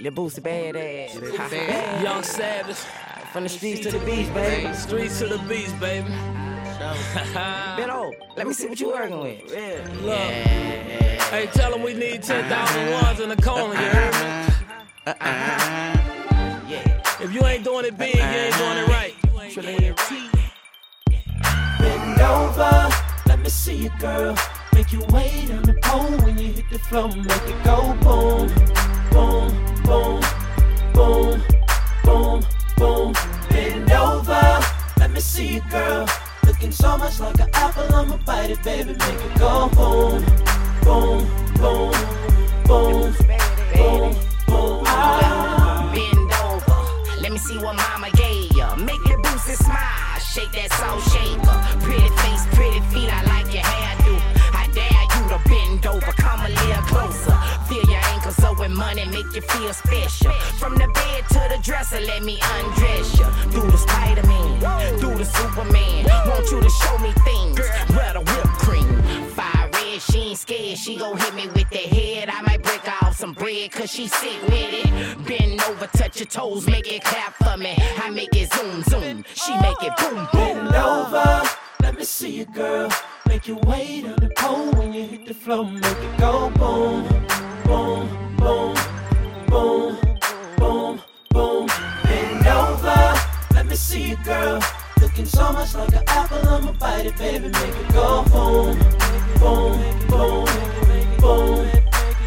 Lil Boosie Bad. Young Savage, From the streets to the beach, baby. streets to the beach, baby. Beno, let me see what you working with. Look. Hey, tell them we need 10,000 ones in the corner, you heard me? Uh-uh. Yeah. If you ain't doing it big, you ain't doing it right. Bend over, let me see you, girl. Make you wait on the pole when you hit the floor. Make it go boom, boom, boom, boom, boom, boom. Bend over, let me see you, girl. Looking so much like an apple, I'ma bite it, baby. Make it go boom, boom, boom, boom, boom, boom. Ah. Bend over. Let me see what mama gave ya. Make your booty smile. Shake that soul shaker. Pretty face, pretty money make you feel special. From the bed to the dresser, let me undress you. Do the Spider Man, do the Superman. Want you to show me things. The whipped cream. Fire red, she ain't scared. She gon' hit me with the head. I might break off some bread, cause she sick with it. Bend over, touch your toes, make it clap for me. I make it zoom, zoom. She make it boom, boom. Bend over, let me see you, girl. Make you wait on the pole when you hit the floor. Make it go boom, Looking so much like an apple, I'ma bite it, baby. Make it go boom, boom, boom, boom,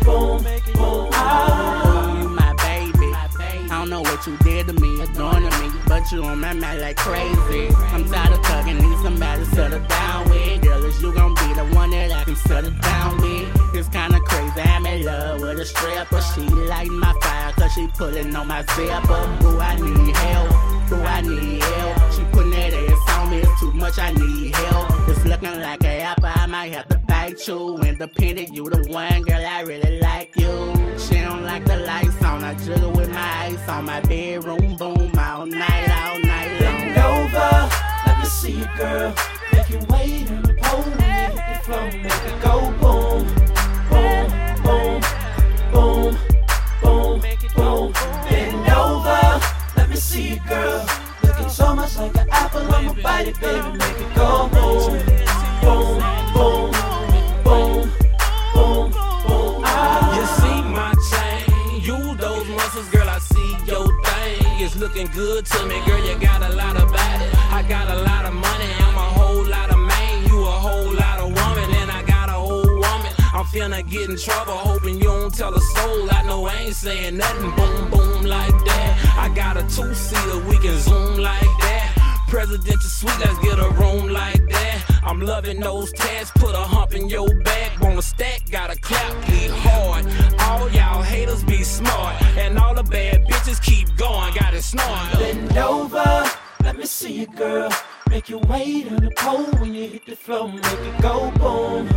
boom, boom. Ah. You my baby. I don't know what you did to me, adorning me, but you on my mind like crazy. I'm tired of thugging, need somebody to settle down with. Girl, is you gon' be the one that I can settle down with? It's kinda crazy, I'm in love with a stripper. She lighting my fire, cause she pulling on my zipper. Boo, I need help. Boo, I need help. She putting that much, I need help. It's looking like an apple, I might have to bite you. Independent, you the one, girl, I really like you. She don't like the lights on, I jiggle with my ice on my bedroom, boom, all night, all night long. over, let me see you, girl. Make you wait on the pole when hit the floor. Make it go boom, boom, boom, boom, boom, boom. Bend over, let me see you, girl. Looking so much like an apple, I'ma bite it, baby. Looking good to me, girl. You got a lot of body. I got a lot of money. I'm a whole lot of man. You a whole lot of woman, and I got a whole woman. I'm finna get in trouble, hoping you don't tell a soul. I know I ain't saying nothing. Boom, boom, like that. I got a two seater, we can zoom like that. Presidential suite, let's get a room like that. I'm loving those tats, put a hump in your back. On a stack, gotta clap, be hard. Got snoring. Bend over, let me see you, girl. Make you wait on the pole when you hit the floor. Make it go boom,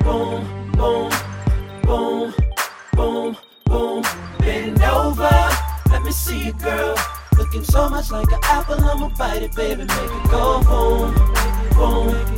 boom, boom, boom, boom, boom. Bend over, let me see you, girl. Looking so much like an apple, I'ma bite it, baby. Make it go boom, boom,